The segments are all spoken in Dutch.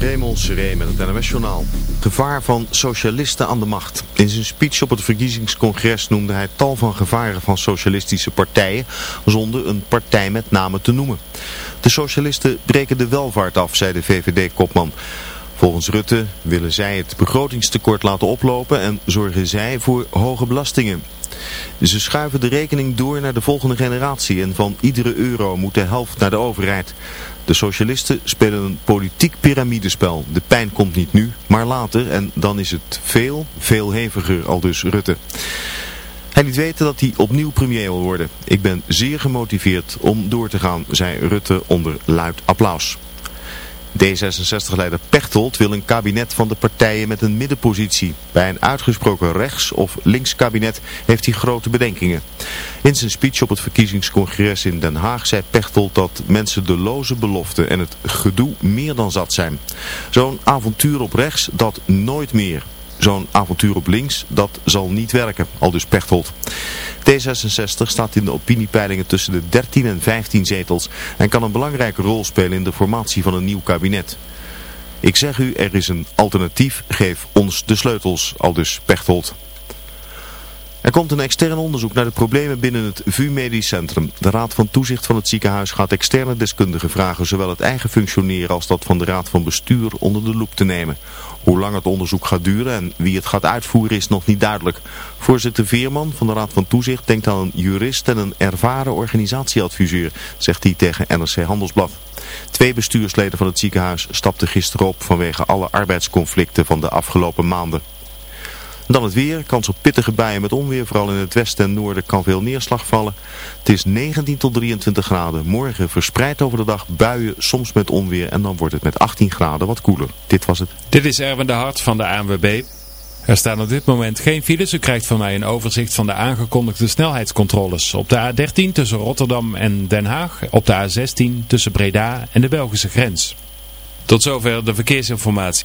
Raymond Seré met het NOS Journaal. Gevaar van socialisten aan de macht. In zijn speech op het verkiezingscongres noemde hij tal van gevaren van socialistische partijen, zonder een partij met name te noemen. De socialisten breken de welvaart af, zei de VVD-kopman. Volgens Rutte willen zij het begrotingstekort laten oplopen en zorgen zij voor hoge belastingen. Ze schuiven de rekening door naar de volgende generatie en van iedere euro moet de helft naar de overheid. De socialisten spelen een politiek piramidespel. De pijn komt niet nu, maar later en dan is het veel, veel heviger, al dus Rutte. Hij liet weten dat hij opnieuw premier wil worden. Ik ben zeer gemotiveerd om door te gaan, zei Rutte onder luid applaus. D66-leider Pechtold wil een kabinet van de partijen met een middenpositie. Bij een uitgesproken rechts- of links kabinet heeft hij grote bedenkingen. In zijn speech op het verkiezingscongres in Den Haag zei Pechtold dat mensen de loze beloften en het gedoe meer dan zat zijn. Zo'n avontuur op rechts, dat nooit meer. Zo'n avontuur op links, dat zal niet werken, al dus Pechtold. D66 staat in de opiniepeilingen tussen de 13 en 15 zetels en kan een belangrijke rol spelen in de formatie van een nieuw kabinet. Ik zeg u, er is een alternatief, geef ons de sleutels, al dus Pechtold. Er komt een extern onderzoek naar de problemen binnen het VU Medisch Centrum. De Raad van Toezicht van het ziekenhuis gaat externe deskundigen vragen zowel het eigen functioneren als dat van de Raad van Bestuur onder de loep te nemen. Hoe lang het onderzoek gaat duren en wie het gaat uitvoeren is nog niet duidelijk. Voorzitter Veerman van de Raad van Toezicht denkt aan een jurist en een ervaren organisatieadviseur, zegt hij tegen NRC Handelsblad. Twee bestuursleden van het ziekenhuis stapten gisteren op vanwege alle arbeidsconflicten van de afgelopen maanden. Dan het weer, kans op pittige buien met onweer, vooral in het westen en noorden kan veel neerslag vallen. Het is 19 tot 23 graden. Morgen verspreid over de dag buien, soms met onweer en dan wordt het met 18 graden wat koeler. Dit was het. Dit is Erwin de Hart van de ANWB. Er staan op dit moment geen files. U krijgt van mij een overzicht van de aangekondigde snelheidscontroles. Op de A13 tussen Rotterdam en Den Haag. Op de A16 tussen Breda en de Belgische grens. Tot zover de verkeersinformatie.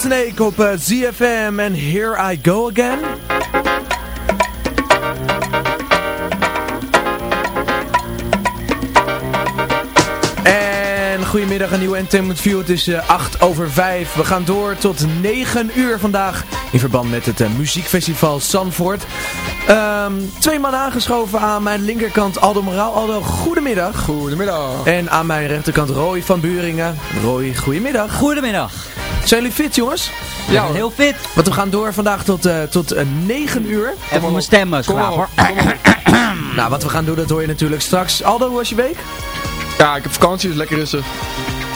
Whitesnake op eh, ZFM en Here I Go Again. En goedemiddag, een nieuwe Entertainment View. Het is eh, 8 over 5. We gaan door tot 9 uur vandaag in verband met het eh, muziekfestival Zandvoort. Ehm, twee man aangeschoven aan mijn linkerkant Aldo Moraal. Aldo, goedemiddag. Goedemiddag. En aan mijn rechterkant Roy van Buringen. Roy, goedemiddag. Goedemiddag. Zijn jullie fit, jongens? Ja, heel fit. Want we gaan door vandaag tot, eh, tot eh, 9 uur. Even mijn stem uh, schrapen hoor. Nou, wat we gaan doen, dat hoor je natuurlijk straks. Aldo, hoe was je week? Ja, ik heb vakantie, dus lekker rustig.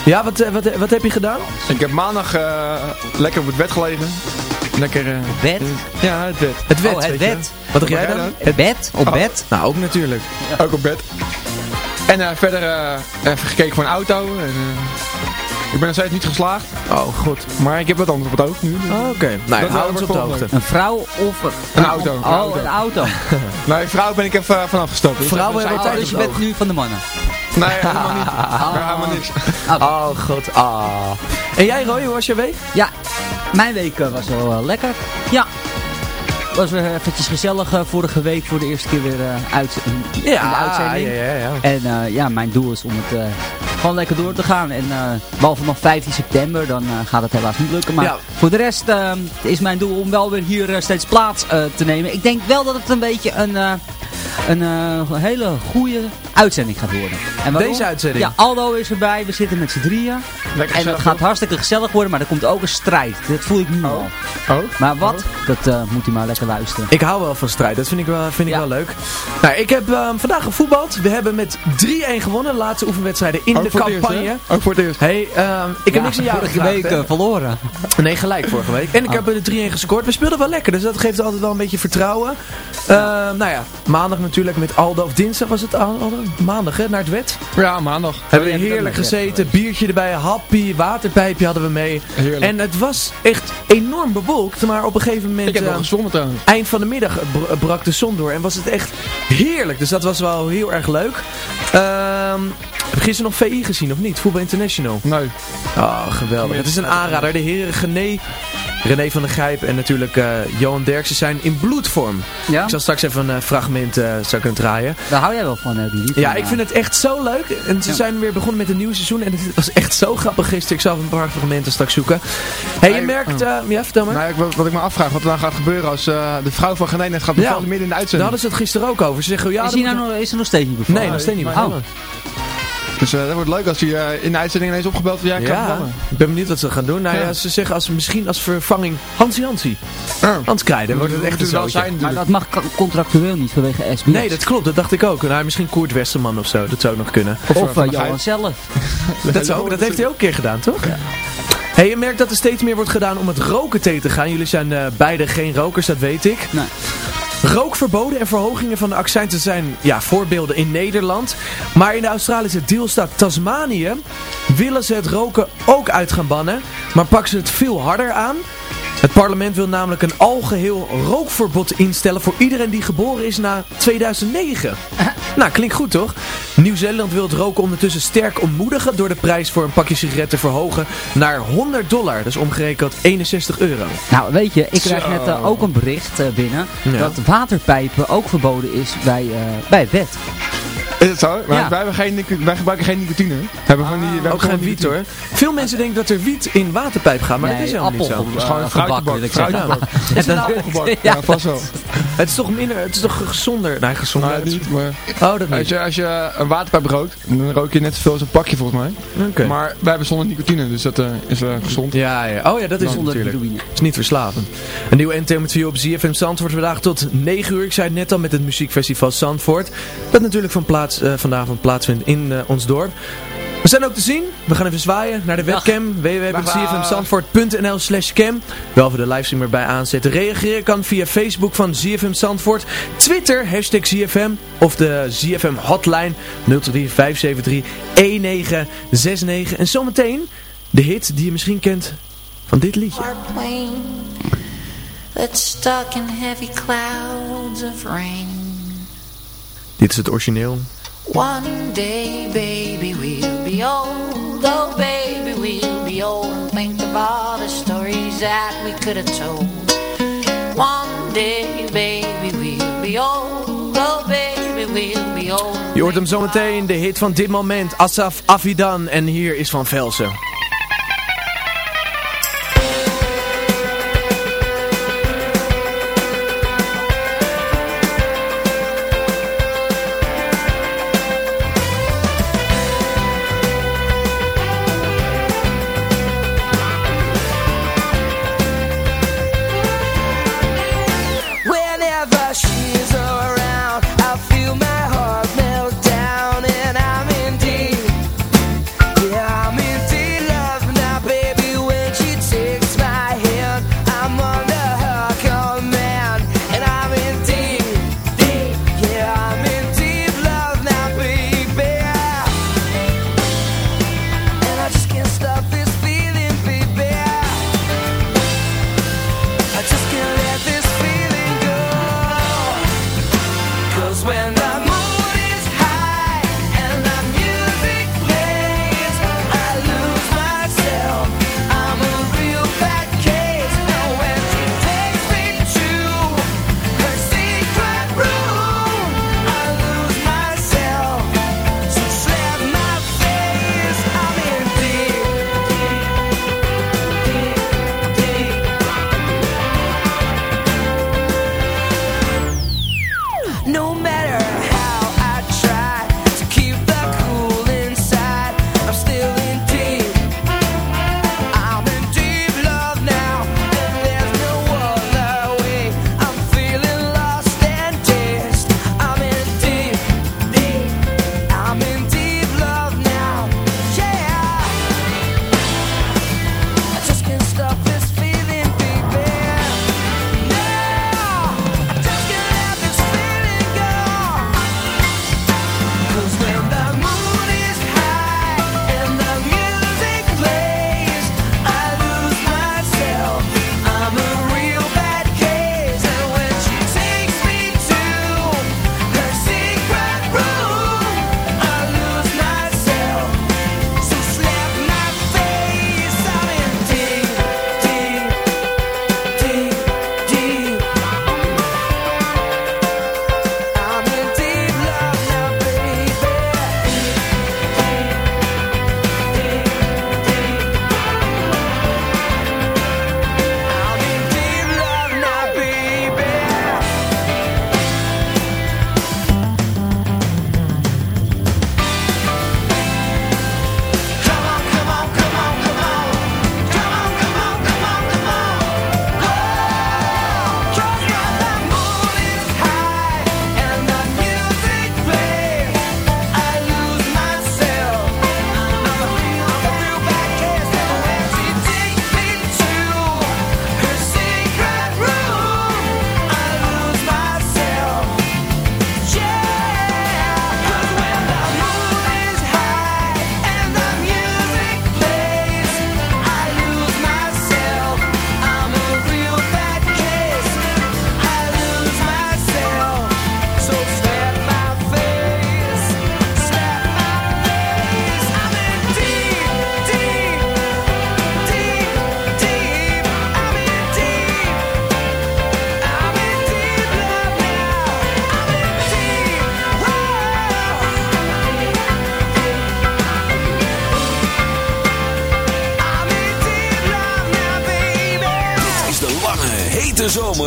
Ja, wat, eh, wat, wat heb je gedaan? Ik heb maandag eh, lekker op het bed gelegen. Lekker... eh, Bed? Ja, het bed. Het wet, Oh, het wet. Wat dacht jij dan? Het bed? Op Oh. bed? Nou, ook natuurlijk. Ook op bed. En eh, verder eh, even gekeken voor een auto. En, eh, ik ben nog steeds niet geslaagd. Oh, goed. Maar ik heb wat anders op het hoofd nu. dus- Oh, Oké, nou, Dat hou ons op de hoogte. Een vrouw of... Een auto, een Oh, auto. een auto. Nee, vrouw ben ik even eh, vanaf gestapt. Dus hebben Oh, tijd dus je bent nu van de mannen. Nee, helemaal niet. Nee, helemaal niks. Oh, god. Ah. En jij, Roy, hoe was je week? Ja, mijn week eh, was wel eh, lekker. Ja. Was weer eventjes gezellig eh, vorige week voor de eerste keer weer eh, uit, in, in de uitzending. ja, ja, ja. En eh, ja, mijn doel is om het eh, gewoon lekker door te gaan. En eh behalve nog 15 september, dan eh, gaat het helaas niet lukken. Maar Ja. voor de rest eh, is mijn doel om wel weer hier steeds plaats te nemen. Ik denk wel dat het een beetje een, een hele goede uitzending gaat worden. En waarom? Deze uitzending? Ja, Aldo is erbij. We zitten met z'n drieën. Lekker En het gezellig, gaat hartstikke gezellig worden, maar er komt ook een strijd. Dat voel ik nu al. Oh? Maar wat? Dat eh, moet u maar lekker luisteren. Ik hou wel van strijd, dat vind ik wel, vind ik Ja. wel leuk. Nou, ik heb ehm, vandaag gevoetbald. We hebben met 3-1 gewonnen. De laatste oefenwedstrijden in Ook de eerst, campagne. Ook voor het eerst. hey, ehm, ik heb niks aan jou vorige gevraagd, week hè? eh, verloren. Nee, gelijk vorige week. En ik heb er de 3-1 gescoord. We speelden wel lekker, dus dat geeft altijd wel een beetje vertrouwen. Ehm, nou ja, maandag natuurlijk met Aldo. Of dinsdag was het Aldo? Maandag, hè, naar het wet. Ja, maandag. Hebben we Oh, heerlijk dat gezeten. Biertje erbij, happy, waterpijpje hadden we mee. Heerlijk. En het was echt enorm bewolkt. Maar op een gegeven moment... ik heb wel ehm, gezwommen trouwens. eind van de middag br- brak de zon door en was het echt heerlijk. Dus dat was wel heel erg leuk. Ehm heb je gisteren nog VI gezien of niet? Voetbal International. Nee. Oh, geweldig. Het is een aanrader. De heren Gené, René van der Gijp en natuurlijk eh, Johan Derksen zijn in bloedvorm. Ja? Ik zal straks even een eh, fragment eh zou kunnen draaien. Daar hou jij wel van, hè, die. Ja, ik vind het echt zo leuk. En ze Ja. zijn weer begonnen met een nieuw seizoen. En het was echt zo grappig gisteren. Ik zal even een paar fragmenten straks zoeken. hey, je merkt... eh, ja, vertel maar. Nou, ik, wat ik me afvraag, wat er dan gaat gebeuren als eh, de vrouw van Genee net gaat Ja. bevallen midden in de Daar uitzending. hadden ze het gisteren ook over. Ze zeggen, ja, is, hij nou nog, is er nog steeds niet bevallen? Nee, nog steeds niet. maar- bevallen. Dus eh, dat wordt leuk als hij eh, in de uitzending ineens opgebeld wordt. Ja, ik kan Ja, ik ben benieuwd wat ze gaan doen. Nou ja, Ja. ze zeggen als, misschien als vervanging Hansi Hansi. Ja. Hans Krijden wordt het echt een wel zijn Maar dat mag co- contractueel niet vanwege SBS. Nee, dat klopt. Dat dacht ik ook. Nou, misschien Koert Westerman of zo. Dat zou ook nog kunnen. Of Van eh, Johan zelf. Dat, zou ook, dat heeft hij ook een keer gedaan, toch? Hey, je merkt dat er steeds meer wordt gedaan om het roken tegen te gaan. Jullie zijn eh, beide geen rokers, dat weet ik. Nee. Rookverboden en verhogingen van de accijnzen zijn ja, voorbeelden in Nederland. Maar in de Australische deelstaat Tasmanië willen ze het roken ook uit gaan bannen. Maar pakken ze het veel harder aan. Het parlement wil namelijk een algeheel rookverbod instellen voor iedereen die geboren is na 2009. Nou, klinkt goed toch? Nieuw-Zeeland wil het roken ondertussen sterk ontmoedigen door de prijs voor een pakje sigaretten te verhogen naar 100 dollar. Is omgerekend 61 euro. Nou, weet je, ik krijg Zo. net eh, ook een bericht eh, binnen Ja. dat waterpijpen ook verboden is bij, eh, bij wet. Is het zo? Maar Ja. wij, hebben geen, wij gebruiken geen nicotine. We hebben van die, we Ook gewoon geen wiet nicotine. hoor. Veel mensen denken dat er wiet in waterpijp gaat, maar dat is helemaal niet zo. appel- Dat is gewoon een gebak, fruitenbak. wil ik zeggen. fruitenbak. Is het een Dat- Appelgebak. Ja. Ja, vast wel. Het is toch minder, het is toch gezonder? Nee, gezonder. Niet, maar Oh, dat als niet. je, als je een waterpijp rookt, dan rook je net zoveel als een pakje volgens mij. Oké. Maar wij hebben zonder nicotine, dus dat eh, is eh, gezond. Ja, ja. Oh ja, dat is het Zonder. Het is niet verslavend. Een nieuwe Entertainment View op ZFM Zandvoort vandaag tot 9 uur. Ik zei het net al met het muziekfestival Zandvoort. Dat natuurlijk van plaats, eh, vanavond plaatsvindt in eh, ons dorp. We zijn ook te zien. We gaan even zwaaien naar de webcam. www.zfmzandvoort.nl slash cam. Wel voor de livestream erbij aanzetten. Reageren kan via Facebook van ZFM Zandvoort. Twitter, hashtag ZFM. Of de ZFM hotline 023 573 1969. En zometeen de hit die je misschien kent van dit liedje. That's stuck in heavy clouds of rain. Dit is het origineel. One day baby we'll be old, oh baby we'll be old think of all the stories that we could have told. One day baby we'll be old, oh baby we'll be old. Je hoort hem zometeen, de hit van dit moment, Asaf Avidan en hier is Van Velsen.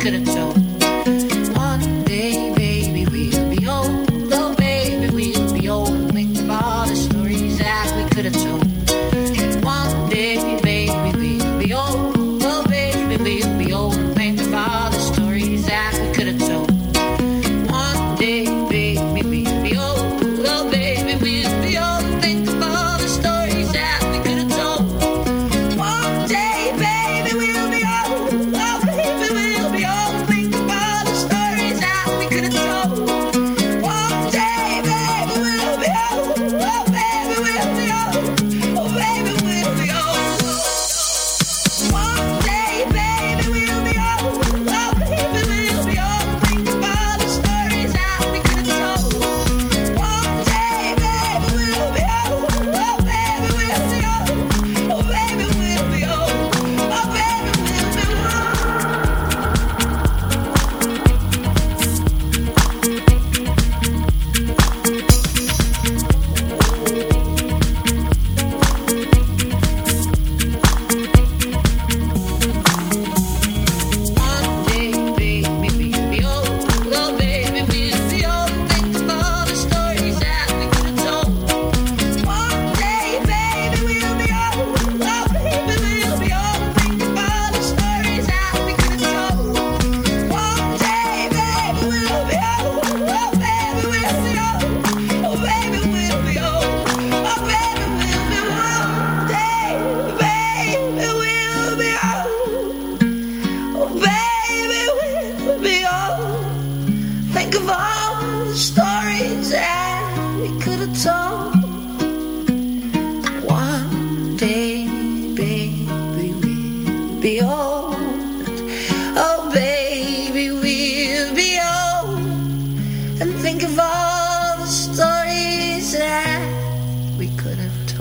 Stories that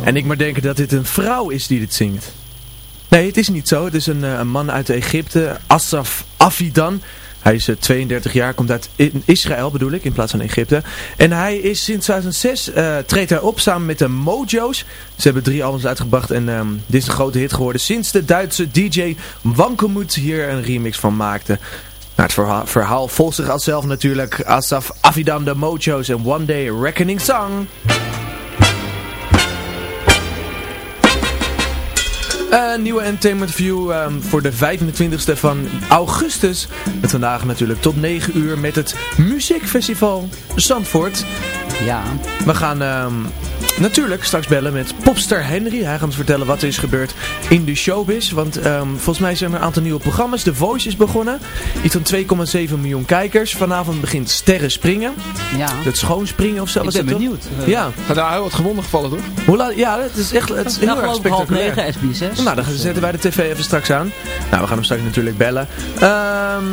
En ik maar denken dat dit een vrouw is die dit zingt. Nee, het is niet zo. Het is een, eh, een man uit Egypte, Asaf Afidan. Hij is eh, 32 jaar, komt uit Israël bedoel ik, in plaats van Egypte. En hij is sinds 2006, eh, treedt hij op samen met de Mojo's. Ze hebben drie albums uitgebracht en ehm, dit is een grote hit geworden sinds de Duitse DJ Wankelmoed hier een remix van maakte. Nou, het verhaal, volgt zich als zelf natuurlijk. Asaf Afidan, de Mojo's en One Day Reckoning Song. Een nieuwe Entertainment View ehm, voor de 25e van augustus. Met vandaag natuurlijk tot 9 uur met het Muziekfestival Zandvoort. Ja. We gaan ehm, natuurlijk straks bellen met popstar Henry. Hij gaat ons vertellen wat er is gebeurd in de showbiz. Want ehm, volgens mij zijn er een aantal nieuwe programma's. The Voice is begonnen. Iets van 2,7 miljoen kijkers. Vanavond begint Sterren Springen. Ja. Het schoonspringen of zo. Ik ben benieuwd. Eh, Ja. Gaat daar heel wat gewonnen gevallen, toch? Hoe laat? Ja, het is echt het is heel Nou, erg half spectaculair. negen, SBS6. Nou, dan zetten wij de tv even straks aan. Nou, we gaan hem straks natuurlijk bellen. Ehm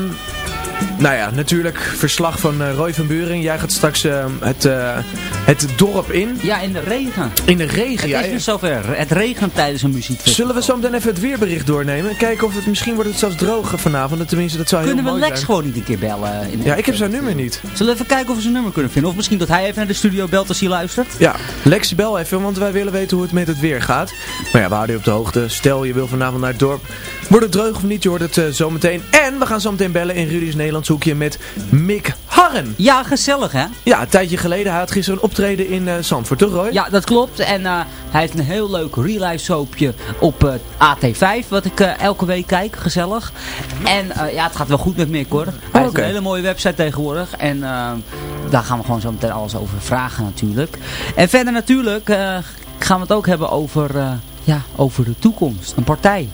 nou ja, natuurlijk verslag van eh, Roy van Buren. Jij gaat straks ehm, het, eh, het dorp in. Ja, in de regen. In de regen, Het ja. is weer zover. Het regent tijdens een muziekfestival. Zullen we zo meteen even het weerbericht doornemen? Kijken of het misschien wordt het zelfs droger vanavond. Tenminste, dat zou heel Kunnen we Lex zijn. gewoon niet een keer bellen? eh, In Ja, ik heb zijn nummer niet. Zullen we even kijken of we zijn nummer kunnen vinden? Of misschien dat hij even naar de studio belt als hij luistert? Ja, Lex, bel even, want wij willen weten hoe het met het weer gaat. Maar ja, we houden je op de hoogte. Stel, je wil vanavond naar het dorp. Wordt het droog of niet? Je hoort het eh, zometeen. En we gaan zo meteen bellen in Rudy's Nederlands hoekje met Mick Harren. Ja, gezellig hè? Ja, een tijdje geleden. Hij had gisteren een optreden in eh Zandvoort, toch Roy? Ja, dat klopt. En eh, hij heeft een heel leuk real-life soapje op eh, AT5, wat ik elke week kijk. Gezellig. En ja, het gaat wel goed met Mick hoor. Hij heeft een hele mooie website tegenwoordig. En daar gaan we gewoon zo meteen alles over vragen natuurlijk. En verder natuurlijk gaan we het ook hebben over, ja, over de toekomst. Een partij.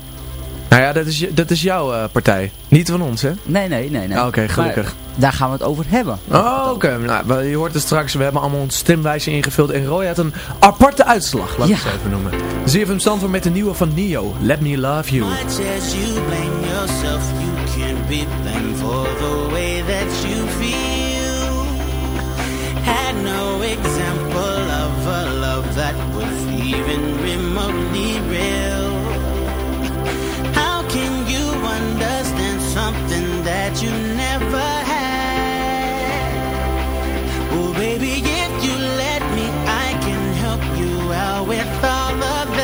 Nou ja, dat is, je- dat is jouw eh, partij. Niet van ons, hè? Nee, nee, nee. nee. Ah, oké, gelukkig. Maar daar gaan we het over hebben. Oh, oké. Nou, je hoort het straks. We hebben allemaal ons stemwijzer ingevuld. En Roy had een aparte uitslag, laat ik Ja. het even noemen. ZFM Zandvoort met de nieuwe van Nio. Let Me Love You. Much as you blame yourself, you can't be blamed for the way that you feel. Had no example of a love that was even remotely real. something that you never had. Oh, baby, if you let me, I can help you out with all of that.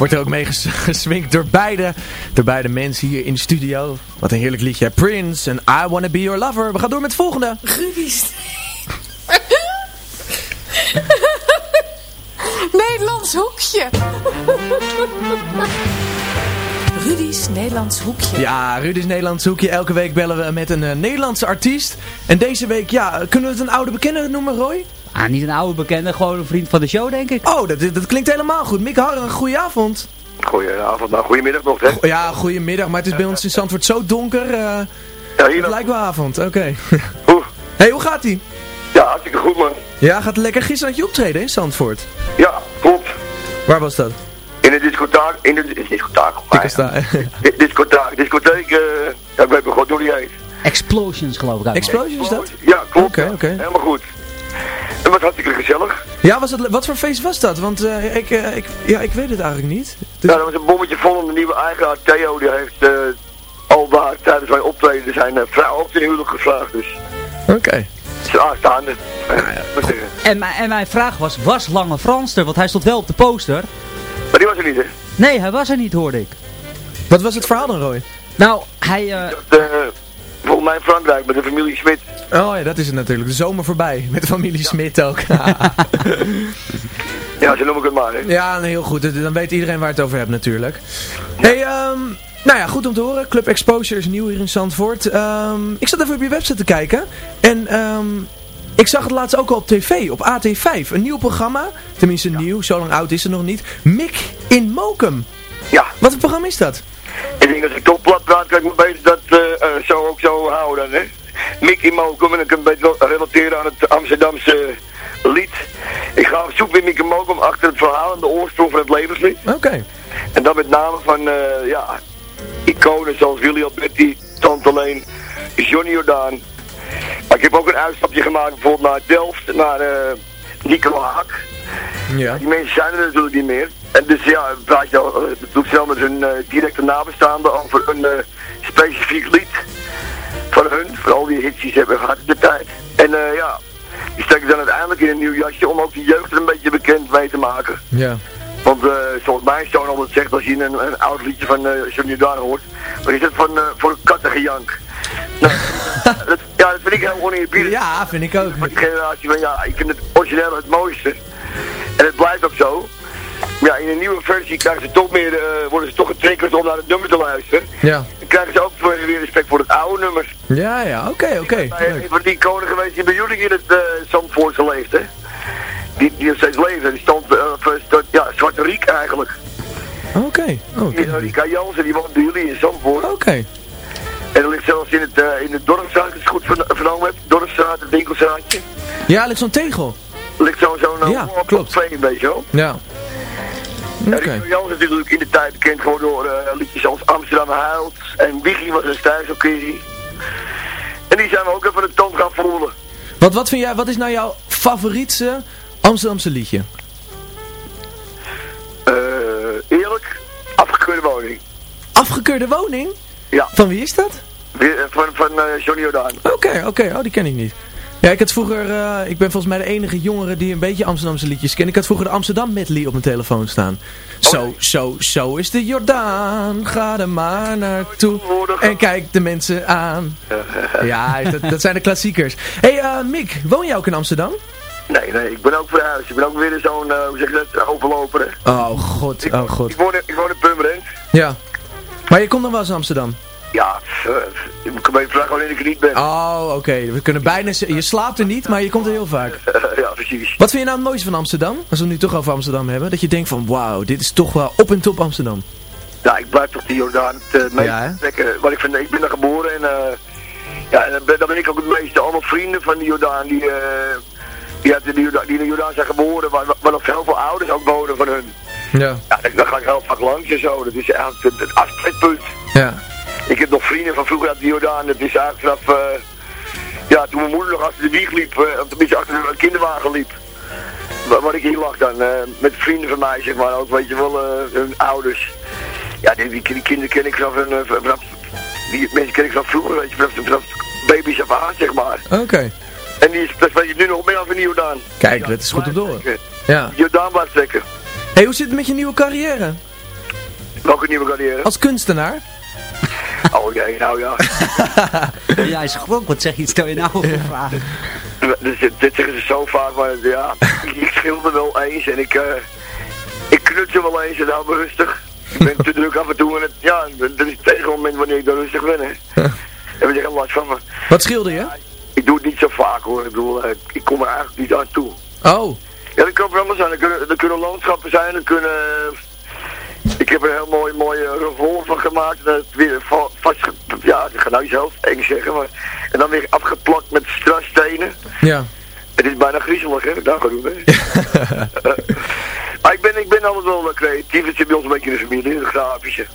Wordt er ook mee ges- geswingt door beide, door beide mensen hier in de studio. Wat een heerlijk liedje. Prince en I Wanna Be Your Lover. We gaan door met het volgende. Rudy's. Nederlands hoekje. Rudy's Nederlands hoekje. Ja, Rudy's Nederlands hoekje. Elke week bellen we met een eh, Nederlandse artiest. En deze week, ja, kunnen we het een oude bekende noemen, Roy? Ah, niet een oude bekende, gewoon een vriend van de show, denk ik. Oh, dat, dat klinkt helemaal goed. Mick Harren, een goeie avond. Goedenavond, nou goedemiddag nog, hè? Ja, goedemiddag, maar het is bij ons in Zandvoort zo donker. eh Ja, hier het lijkt wel avond, oké. hey, hoe gaat ie? Ja, hartstikke goed, man. Ja, gaat lekker. Gisteren had je optreden in Zandvoort. Ja, klopt. Waar was dat? In de discotheek, in de di- discotheek, discotheek, discotheek, eh, ja, ik weet nog goed hoe die heet. Explosions, geloof ik. ook. Explosion is dat? Ja, klopt. Oké, oké. Helemaal goed. En wat hartstikke gezellig. Ja, was het, wat voor feest was dat? Want eh, ik, eh, ik, ja, ik weet het eigenlijk niet. Dus- Ja, dat was een bommetje vol de nieuwe eigenaar Theo, die heeft eh, al daar tijdens mijn optreden zijn uh, vrouw op zijn huwelijk gevraagd, dus Oké. het is aanstaande. Zeggen. En, mijn- en mijn vraag was, was Lange Frans er? Want hij stond wel op de poster. Maar die was er niet, hè? Nee, hij was er niet, hoorde ik. Wat was het verhaal dan, Roy? Nou, hij... eh, Eh, volgens mij in Frankrijk met de familie Smit. Oh ja, dat is het natuurlijk. De zomer voorbij. Met de familie Smit ook. Ja, zo noem ik het maar, hè? ja, heel goed. Dan weet iedereen waar het over hebt natuurlijk. hey, ehm, nou ja, goed om te horen. Club Exposure is nieuw hier in Zandvoort. Ehm, ik zat even op je website te kijken. En ehm, ik zag het laatst ook al op tv, op AT5. Een nieuw programma. Tenminste nieuw, zo lang oud is het nog niet. Mick in Mokum. Ja. Wat voor programma is dat? Ik denk als ik toch plat praat, kan ik me beter dat eh, eh, zo ook zo houden, hè? Mickey Mokum, en dan kan ik een beetje relateren aan het Amsterdamse lied. Ik ga op zoek naar Mickey Mokum achter het verhaal en de oorsprong van het levenslied. Oké. En dan met name van, eh, ja, iconen zoals Willy Alberti, Tante Leen, Johnny Jordaan. Maar ik heb ook een uitstapje gemaakt bijvoorbeeld naar Delft, naar eh Nico Haak. Ja. Die mensen zijn er natuurlijk niet meer. En dus ja, praat je al, eh, doe ik snel met hun directe nabestaanden over een specifiek lied van hun. Voor al die hits die ze hebben gehad in de tijd. En eh, ja, die steken dan uiteindelijk in een nieuw jasje om ook de jeugd er een beetje bekend mee te maken. Ja. Want eh, zoals mijn zoon altijd zegt, als je een, een oud liedje van uh, Johnny Daan hoort, dan is het van, voor een kattengejank. Nou, dat, ja, dat vind ik heel oneerbiedig. Ja, vind ik ook. Van die generatie van, ja, ik vind het origineel het mooiste. En het blijft ook zo. Ja, in een nieuwe versie krijgen ze toch meer, eh, worden ze toch getriggerd om naar het nummer te luisteren. Ja. Dan krijgen ze ook weer respect voor het oude nummer. Ja, ja, oké, oké. Is een van die koningen geweest die bij jullie in het uh, Zandvoortse leeft, hè. Die, die nog steeds leeft. Die stond, uh, stond, ja, Zwarte Riek eigenlijk. Oké. Okay. Die Rika Jansen, die woont bij jullie in Zandvoort. Oké. En dat ligt zelfs in het, uh, in het dorpsstraat, als ik het goed vernomen heb. Dorpsstraat, het winkelstraatje. Ja, ligt zo'n tegel. Ligt zo'n zo'n ja, op, klopt. Op een beetje wel. Ja. Okay. Jansen is natuurlijk in de tijd bekend geworden door uh, liedjes als Amsterdam huilt. En Wiggy was een stijlsokkerie. En die zijn we ook even de tand gaan voelen. Wat, wat vind jij, wat is nou jouw favoriete Amsterdamse liedje? Uh, eerlijk, afgekeurde woning. Afgekeurde woning? Ja. Van wie is dat? Weer, van van uh, Johnny Jordaan. Oké, okay, oké. Okay. Oh, die ken ik niet. Ja, ik had vroeger, uh, ik ben volgens mij de enige jongere die een beetje Amsterdamse liedjes kent. Ik had vroeger de Amsterdam medley op mijn telefoon staan. Oh, zo, zo, zo is de Jordaan, ga er maar naartoe en kijk de mensen aan. ja, dat, dat zijn de klassiekers. Hé, hey, uh, Mick, woon jij ook in Amsterdam? Nee, nee, ik ben ook verhuisd. Ik ben ook weer zo'n, uh, hoe zeg je dat, overloper. Oh god, ik, oh god. Ik woon, in, ik woon in Purmerend. Ja. Maar je komt dan wel eens in Amsterdam? Ja, uh, ik kan even vragen wanneer ik er niet ben. Oh, oké. Okay. We kunnen bijna Je slaapt er niet, maar je komt er heel vaak. ja, precies. Wat vind je nou het mooiste van Amsterdam? Als we het nu toch over Amsterdam hebben. Dat je denkt van, wauw, dit is toch wel op en top Amsterdam. Ja, ik blijf toch die Jordaan het uh, meest ja, trekken. Want ik vind, ik ben daar geboren en... Uh, ja, en dan ben ik ook het meeste. Allemaal vrienden van die Jordaan die... Uh, die, uit de Jordaan, die in de Jordaan zijn geboren, waar, waar nog heel veel ouders ook wonen van hun. Ja. Ja, dan ga ik heel vaak langs en zo. Dat is eigenlijk het, het afsplitpunt. Ja. Ik heb nog vrienden van vroeger uit de Jordaan. Dat is eigenlijk vanaf, uh, ja, toen mijn moeder nog achter de wieg liep, uh, of tenminste achter de kinderwagen liep. Waar, ik hier lag dan, uh, met vrienden van mij, zeg maar, ook, weet je wel, hun ouders. Ja, die, die, die, kinderen ken ik vanaf, hun, vanaf die mensen ken ik vanaf vroeger, weet je, vanaf, vanaf baby's af aan, zeg maar. Oké. Okay. En die is, dat weet je nu nog meer af in de Jordaan. Kijk, dat is goed op door. Ja. Jordaan blijft trekken. Hé, hey, hoe zit het met je nieuwe carrière? Welke nieuwe carrière? Als kunstenaar? Oh jee, nou ja. Ja, hij is gewoon, wat zeg je, stel je nou voor vragen? Dus, dit, dit zeggen ze zo vaak, maar ja, ik, ik schilder wel eens en ik, eh ik knutsel wel eens en hou me rustig. Ik ben te druk af en toe en het, ja, dat is het tegenmoment wanneer ik dan rustig ben, hè. En we zeggen last van me. Wat schilder je? Ik doe het niet zo vaak hoor, ik bedoel, eh, ik kom er eigenlijk niet aan toe. Oh. Ja, dat kan veranderd zijn. Er kunnen, er kunnen landschappen zijn, er kunnen... Ik heb er een heel mooi, mooi eh, revolver van gemaakt. En het weer va- vast... Ja, ik ga nou zelf eng zeggen, maar... En dan weer afgeplakt met strasstenen. Ja. Het is bijna griezelig, hè? Dat genoeg, hè? maar ik ben, ik ben altijd wel eh, creatief. Het zit bij ons een beetje in de familie, het grafische.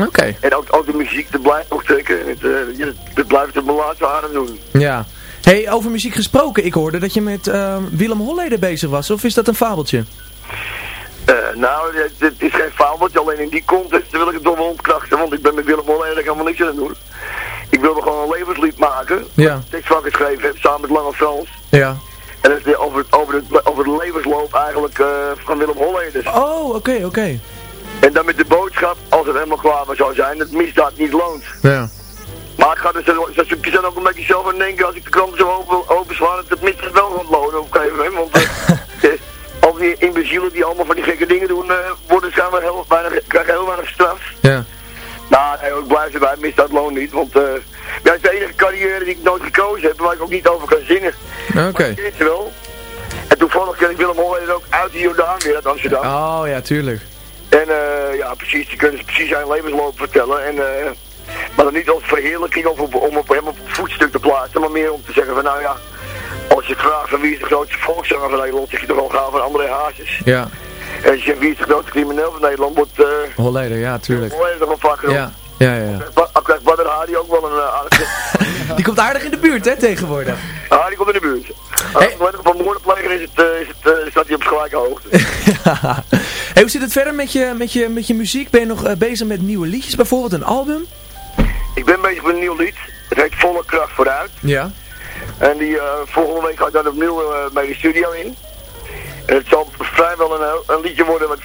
Oké. En ook, ook de muziek, dat blijft nog trekken. Het, eh, ja, dat blijft op mijn laatste adem doen. Ja. hey, over muziek gesproken. Ik hoorde dat je met eh, Willem Holleder bezig was. Of is dat een fabeltje? Eh, nou, het, het is geen fabeltje, alleen in die context wil ik het toch wel ontkrachten, want ik ben met Willem Holleder daar helemaal niks aan doen. Ik wilde gewoon een levenslied maken, Ja. tekst van geschreven heb, samen met Lange Frans. Ja. En dat is over, het- over, het, over de levensloop eigenlijk eh, van Willem Holleder. Oh, oké, oké. En dan met de boodschap, als het helemaal klaar zou zijn, dat misdaad niet loont. Ja. Maar ik ga er stukjes dan ook een beetje zelf aan denken als ik de kranten zo open, openslaan, dat het misdaad wel gaat lonen op een gegeven moment. Want eh, eh, die imbecielen die allemaal van die gekke dingen doen, eh, worden heel weinig, krijgen heel weinig straf. Ja. Nou, nee, ik blijf erbij, misdaad loont niet, want eh ja, het is de enige carrière die ik nooit gekozen heb, waar ik ook niet over kan zingen. Oké. Ze wel. En toevallig ken ik Willem Holleder ook uit de Jordaan weer uit Amsterdam. Oh, ja, tuurlijk. En eh, ja, precies, die kunnen ze precies zijn levensloop vertellen. En, eh, maar dan niet als verheerlijking of op, om op hem op voetstuk te plaatsen, maar meer om te zeggen van nou ja, als je vraagt van wie is de grootste volkszanger van Nederland, zeg je toch al gauw van André Hazes. Ja. En als je wie is de grootste crimineel van Nederland, wordt uh, Holleder, ja, tuurlijk. Holleder toch wel vaak genoemd. Ja. Ja, ja, ja. Krijgt Badr Hari ook wel een aardige... Die komt aardig in de buurt, hè, tegenwoordig. Ah, die komt in de buurt. Het hey. van moordenpleger is, het, uh, is het, staat hij op gelijke hoogte. hey, hoe zit het verder met je, met je, met je muziek? Ben je nog bezig met nieuwe liedjes, bijvoorbeeld een album? Ik ben bezig met een nieuw lied. Het heet Volle Kracht Vooruit. Ja. En die volgende week ga ik dan opnieuw bij de studio in. En het zal vrijwel een, een liedje worden wat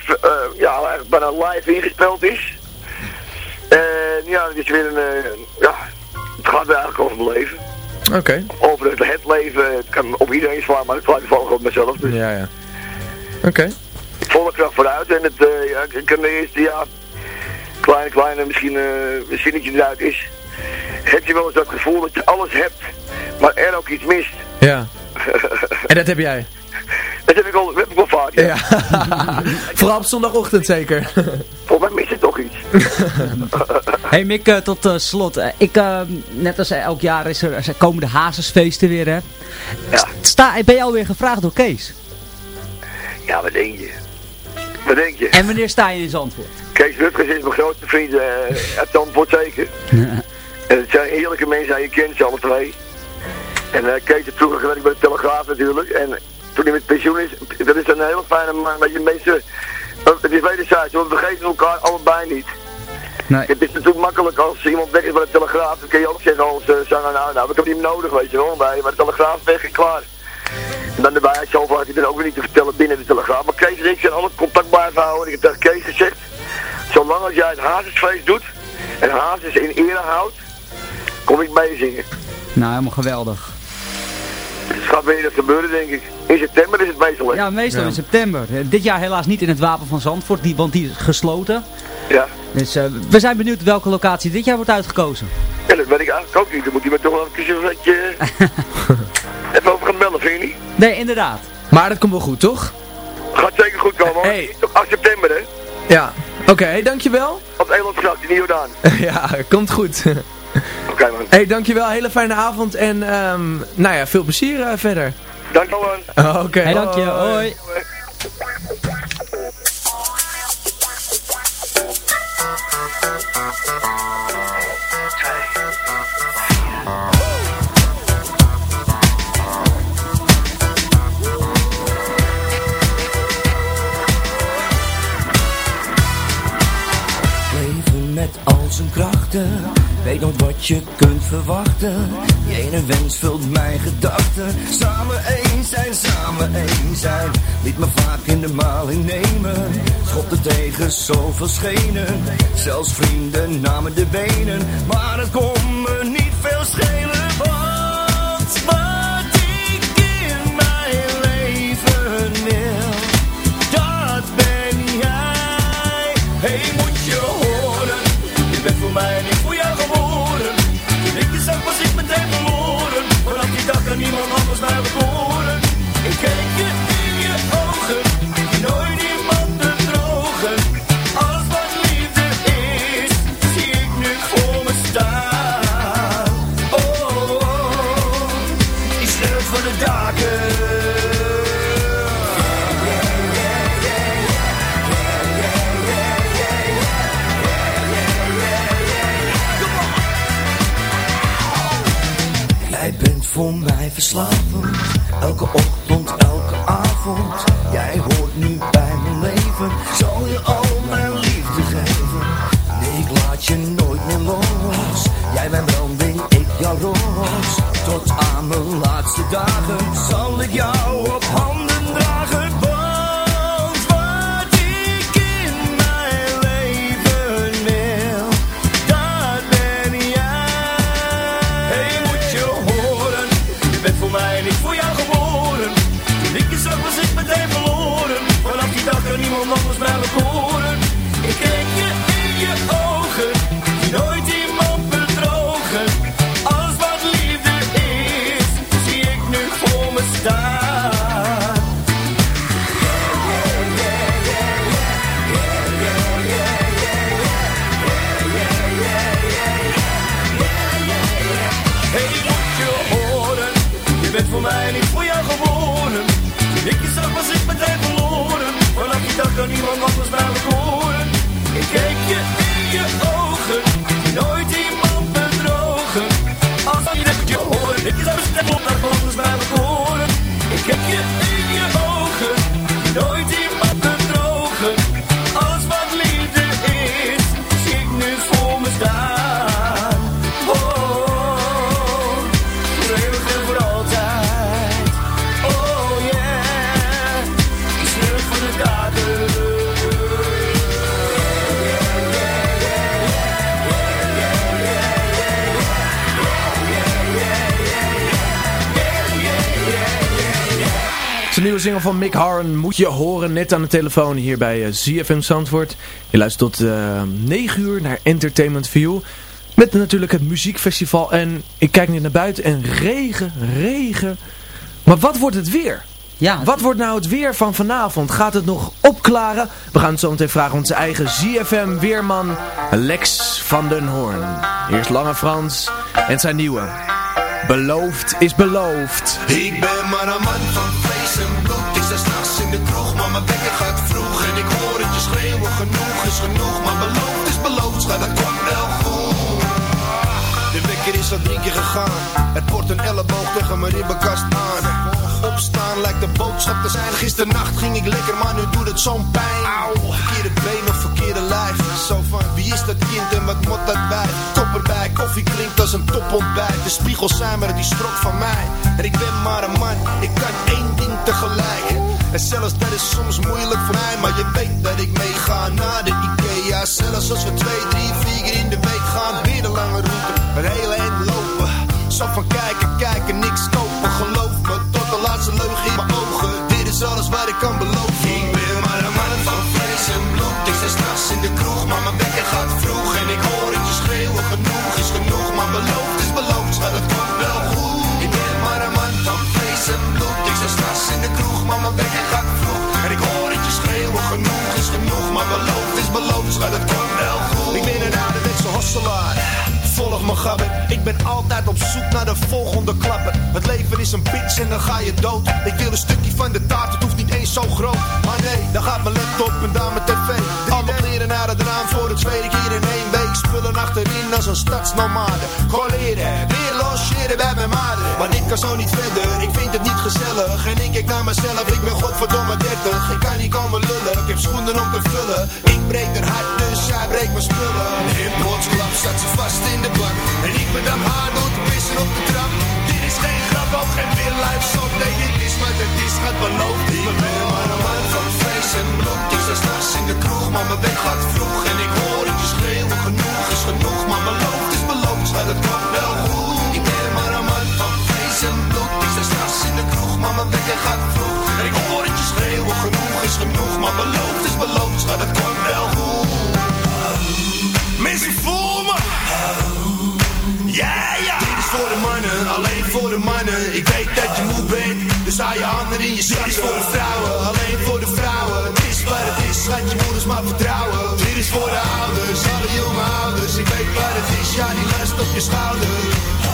ja, eigenlijk bijna live ingespeeld is. En ja, het is weer een, ja, het gaat eigenlijk over mijn leven. Oké. Okay. Over het, het, leven, het kan op iedereen slaan, maar het sluit vooral op mezelf. Dus. Ja, ja. Oké. Okay. Volle kracht vooruit en het, uh, ja, ik kan de eerste, ja, kleine, kleine, misschien uh, een zinnetje eruit is. Heb je wel eens dat gevoel dat je alles hebt, maar er ook iets mist? Ja. en dat heb jij? Dat heb ik al, heb ik wel vaak, ja. ja. Vooral op zondagochtend zeker. Volgens mij mis je toch iets. hey Mick, uh, tot uh, slot. Uh, ik, net als elk jaar is er, er komen de hazesfeesten weer, hè. Ja. Sta, ben je alweer gevraagd door Kees? Ja, wat denk je? Wat denk je? En wanneer sta je in Zandvoort? Kees Rutgers is mijn grootste vriend uit Zandvoort zeker. en het zijn heerlijke mensen, je kent ze alle twee. En Kees heeft vroeger gewerkt bij de Telegraaf natuurlijk. En toen hij met pensioen is, dat is een hele fijne man. Je mensen, het is wederzijds, want we vergeten elkaar allebei niet. Nee. Het is natuurlijk makkelijk als iemand weg is bij de Telegraaf, dan kun je ook zeggen als uh, zanger, nou, nou, ik heb niet nodig, weet je wel, bij, bij de Telegraaf weg en klaar. En dan erbij, zoveel had hij dan ook weer niet te vertellen binnen de Telegraaf. Maar Kees en ik zijn altijd contact blijven houden. Ik heb tegen Kees gezegd, zolang als jij het Hazesfeest doet en Hazes in ere houdt, kom ik bij je zingen. Nou, helemaal geweldig. Het gaat weer gebeuren, denk ik. In september is het meestal. Hè? Ja, meestal ja. in september. Dit jaar helaas niet in het Wapen van Zandvoort, die, want die is gesloten. Ja. Dus uh, we zijn benieuwd welke locatie dit jaar wordt uitgekozen. Ja, dat weet ik eigenlijk ook niet. Dan moet hij me toch wel een beetje even over gaan bellen, vind je niet? Nee, inderdaad. Maar dat komt wel goed, toch? Gaat zeker goed komen, hoor. Hey. 8 september, hè? Ja. Oké, okay, dankjewel. Op Elandsgracht in Jordaan. ja, komt goed. Oké, okay, man. hey, dankjewel. Hele fijne avond en um, nou ja, veel plezier uh, verder. Dankjewel, man. Oké. Okay, hey, dank je. Hoi. hoi. met al zijn krachten Weet nog wat je kunt verwachten Die ene wens vult mijn gedachten Samen één zijn, samen één zijn Liet me vaak in de maling nemen schopte tegen zoveel schenen. Zelfs vrienden namen de benen, maar het kon me niet veel schelen. Want wat ik in mijn leven wil, dat ben jij. Hey, moet je horen, je bent voor mij niet elke ochtend, elke avond. Jij hoort nu bij mijn leven, zal je al mijn liefde geven. Nee, ik laat je nooit meer los, jij bent branding, ik jouw roos. Tot aan mijn laatste dagen Mick Harren. Moet je horen net aan de telefoon hier bij eh, ZFM Zandvoort. Je luistert tot eh 9 uur naar Entertainment View. Met natuurlijk het muziekfestival. En ik kijk nu naar buiten en regen, regen. Maar wat wordt het weer? Ja, Wat wordt nou het weer van vanavond? Gaat het nog opklaren? We gaan het zo meteen vragen aan onze eigen ZFM-weerman Lex van den Hoorn. Eerst Lange Frans en zijn nieuwe. Beloofd is beloofd. Ik ben maar een man van in de kroeg, maar mijn wekker gaat vroeg. En ik hoor het je schreeuwen, genoeg is genoeg. Maar beloofd is beloofd, schat, dat komt wel goed. De wekker is al drie keer gegaan. Het wordt een elleboog tegen mijn ribbenkast aan. Opstaan lijkt de boodschap te zijn. Gisternacht ging ik lekker, maar nu doet het zo'n pijn. Auw, verkeerde been of verkeerde lijf. Zo van, wie is dat kind en wat moet dat bij? Kop erbij, koffie klinkt als een topontbijt. De spiegels zijn maar die strok van mij. En ik ben maar een man, ik kan één ding tegelijk En zelfs dat is soms moeilijk voor mij Maar je weet dat ik meega naar de Ikea Zelfs als we twee, drie, vier keer in de week gaan Weer de lange route, een hele eind lopen. Zo van kijken, kijken, niks kopen. Geloof me, tot de laatste leugen in mijn ogen. Dit is alles wat ik maar het komt wel goed. Ik ben een ouderwetse hosselaar. Volg me gabber, ik ben altijd op zoek naar de volgende klapper Het leven is een bitch en dan ga je dood. Ik wil een stukje van de taart, het hoeft niet eens zo groot. Maar nee, dan gaat mijn laptop en daar mijn tv. Alle kleren naar het raam voor de tweede keer in één week. Spullen achterin als een stadsnomade. Gewoon leren, weer logeren bij mijn maden. Maar dit kan zo niet verder, ik vind het niet gezellig. En ik kijk naar mezelf, ik ben godverdomme 30 Ik kan niet komen lullen, ik heb schoenen om te vullen. Ik breek er dollar. Zat ze vast in de bak. En ik hem haar door te pissen op de trap. Dit is geen grap, ook geen weer live shop. Nee, dit is maar het is, gaat beloofd. Ik ben maar een man van vlees en bloed. Ik sta straks in de kroeg, maar mijn weg gaat vroeg. En ik hoor het je schreeuwen, genoeg is genoeg. Maar beloofd is beloofd, dus het kan wel goed. Ik ben maar een man van vlees en bloed. Ik sta straks in de kroeg, maar mijn weg gaat vroeg. En ik hoor het je schreeuwen, genoeg is genoeg. Maar beloofd is beloofd Dit is voor de mannen, alleen voor de mannen. Ik weet dat je moe bent, dus haal je handen in je zak. Dit is voor de vrouwen, alleen voor de vrouwen. Het is waar het is, laat je moeders maar vertrouwen. Dit is voor de ouders, alle jonge ouders. Ik weet waar het is, ja die last op je schouder.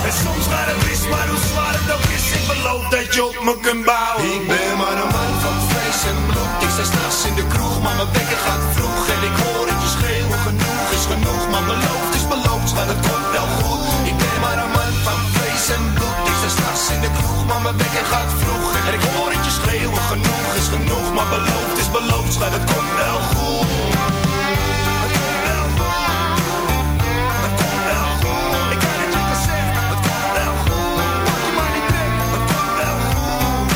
En soms waar het is, maar hoe zwaar het ook is. Ik beloof dat je op me kunt bouwen. Ik ben maar een man van vlees en bloed. Ik sta straks in de kroeg, maar mijn wekker gaat vroeg. En ik hoor het je schreeuwen, genoeg is genoeg. Maar beloofd is beloofd, maar het komt wel in de kroeg, maar mijn wekker gaat vroeg. En ik hoor het je schreeuwen, genoeg is genoeg. Maar beloofd is beloofd, maar het komt wel goed. Het komt wel goed. Het komt wel goed. Ik kan het je zeggen, het komt wel goed. Je maar niet druk, het komt wel goed.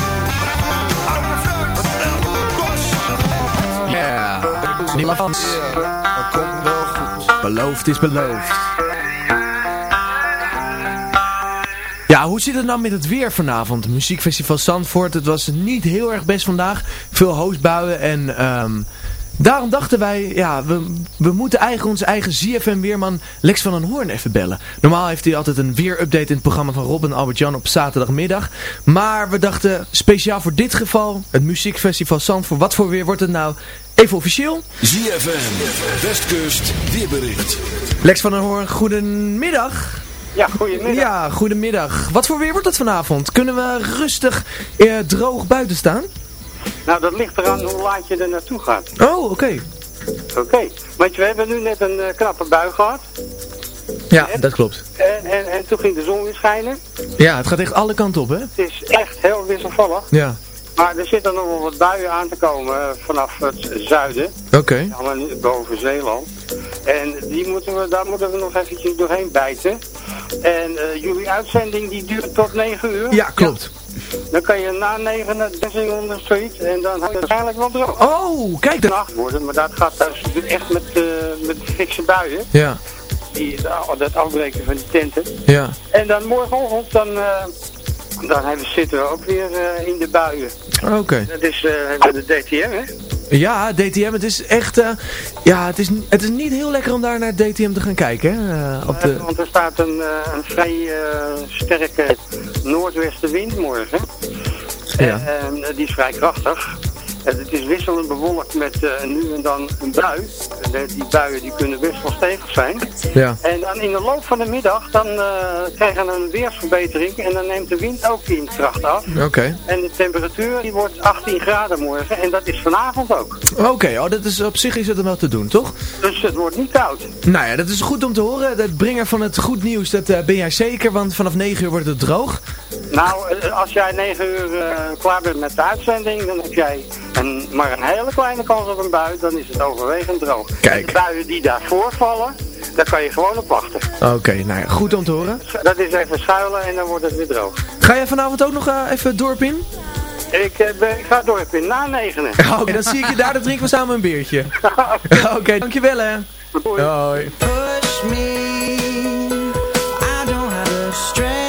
Hou me vast, het komt wel goed. Nieuwe fans. Het komt wel goed. Beloofd is beloofd. Ja, hoe zit het nou met het weer vanavond? Muziekfestival Zandvoort, het was niet heel erg best vandaag. Veel hoosbuien en ehm, daarom dachten wij, ja, we, we moeten eigen, onze eigen ZFM-weerman Lex van den Hoorn even bellen. Normaal heeft hij altijd een weerupdate in het programma van Rob en Albert-Jan op zaterdagmiddag. Maar we dachten, speciaal voor dit geval, het Muziekfestival Zandvoort, wat voor weer wordt het nou? Even officieel. ZFM, Westkust, weerbericht. Lex van den Hoorn, goedemiddag. Ja, goedemiddag. Ja, goedemiddag. Wat voor weer wordt het vanavond? Kunnen we rustig eh, droog buiten staan? Nou, dat ligt eraan hoe laat je er naartoe gaat. Oh, oké. Oké. Want we hebben nu net een eh, knappe bui gehad. Ja, dat klopt. En, en, en toen ging de zon weer schijnen. Ja, het gaat echt alle kanten op, hè? Het is echt heel wisselvallig. Ja. Maar er zitten nog wel wat buien aan te komen eh, vanaf het zuiden. Oké. Nu boven Zeeland. En die moeten we, daar moeten we nog eventjes doorheen bijten. En eh, jullie uitzending die duurt tot 9 uur. Ja, klopt. Dan kan je na 9 naar Dessingonder Street en dan hou je waarschijnlijk wel droog. Oh, kijk dan. Nacht worden, maar dat gaat dus echt met, eh met fikse buien. Ja, Die, oh, dat afbreken van die tenten. ja. En dan morgenochtend dan, eh, dan hebben, zitten we ook weer eh, in de buien. Oké. Dat is eh, de DTM, hè? Ja, DTM, het is echt... eh, ja, het is, het is niet heel lekker om daar naar DTM te gaan kijken, hè? eh, op de... Want er staat een, eh, een vrij sterke noordwestenwind morgen. Ja. En die is vrij krachtig. Het is wisselend bewolkt met eh, nu en dan een bui. De- die buien die kunnen best wel stevig zijn. Ja. En dan in de loop van de middag dan eh, krijgen we een weersverbetering en dan neemt de wind ook in kracht af. Oké. En de temperatuur die wordt 18 graden morgen en dat is vanavond ook. Oké, oh, dat is, op zich is het er wel te doen, toch? Dus het wordt niet koud. Nou ja, dat is goed om te horen. De bringer van het goed nieuws, dat eh, ben jij zeker, want vanaf 9 uur wordt het droog. Nou, eh, als jij 9 uur eh, klaar bent met de uitzending, dan heb jij een, maar een hele kleine kans op een bui, dan is het overwegend droog. Kijk. En de buien die daarvoor vallen, daar kan je gewoon op wachten. Oké, nou ja, goed om te horen. Dat is even schuilen en dan wordt het weer droog. Ga jij vanavond ook nog eh, even het dorp in? Ik, eh, ben, ik ga ik ben na negenen. Oké, dan zie ik je daar, dan drinken we samen een biertje. Oké, dankjewel hè. Hoi. push me. I don't have the strength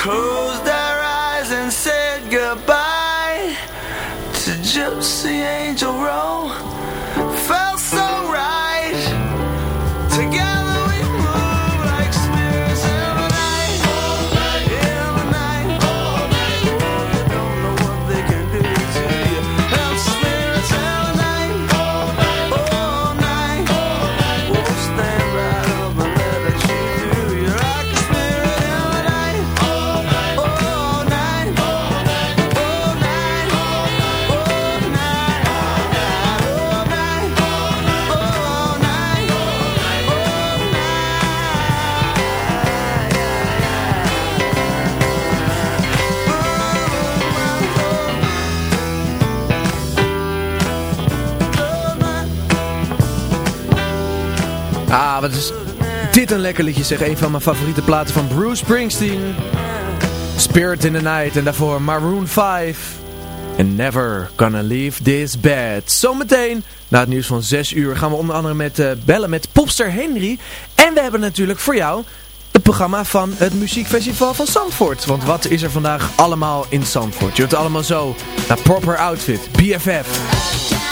closed their eyes and said goodbye to Gypsy Angel Row. wat is dit een lekker liedje zeg. Een van mijn favoriete platen van Bruce Springsteen. Spirit in the Night en daarvoor Maroon 5. And never gonna leave this bed. Zometeen, na het nieuws van 6 uur, gaan we onder andere met eh, bellen met popster Henry. En we hebben natuurlijk voor jou het programma van het muziekfestival van Zandvoort. Want wat is er vandaag allemaal in Zandvoort? Je hoort allemaal zo. Naar Proper Outfit, BFF.